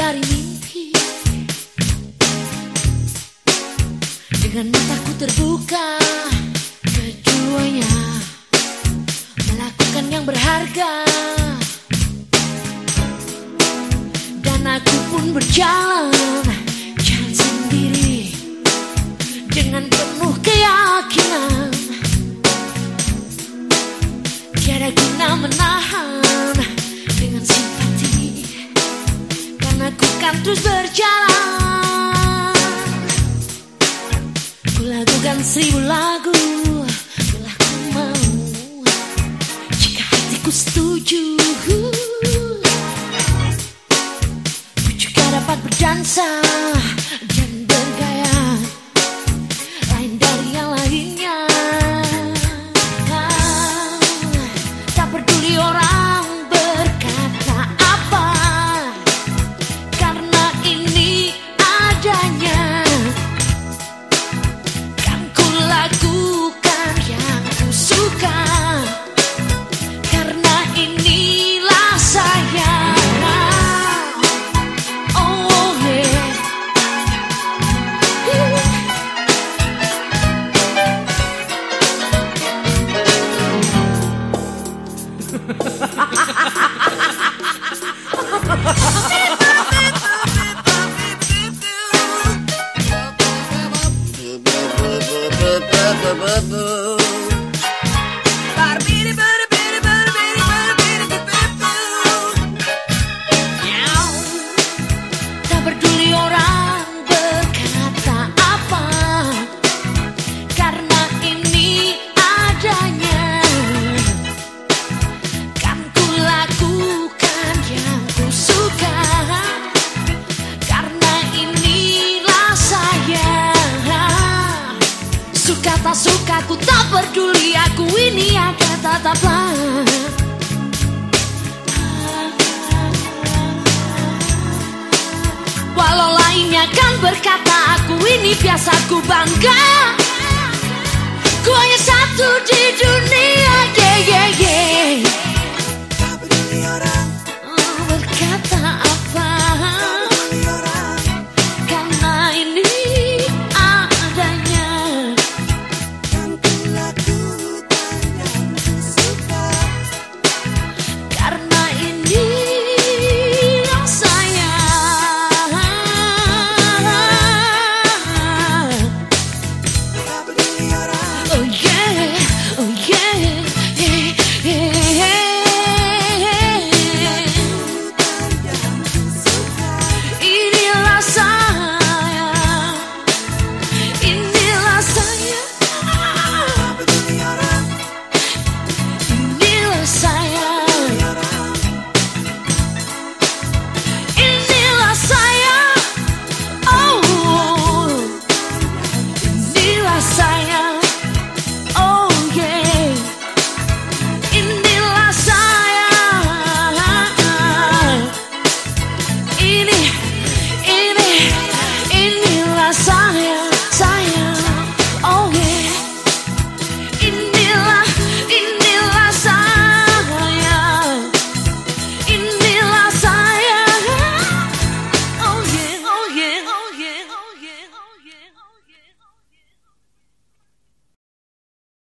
dari mimpi. Dengan mataku terbuka Keduanya Melakukan yang berharga. Dan aku pun berjalan Karena ku kan terus berjalan. Ku lakukan seribu lagu Bila ku mau. Jika hatiku setuju. Ku juga dapat berdansa Bye-bye. Akan tetaplah. Walau lainnya kan berkata aku ini biasa ku bangga. Ku hanya satu di dunia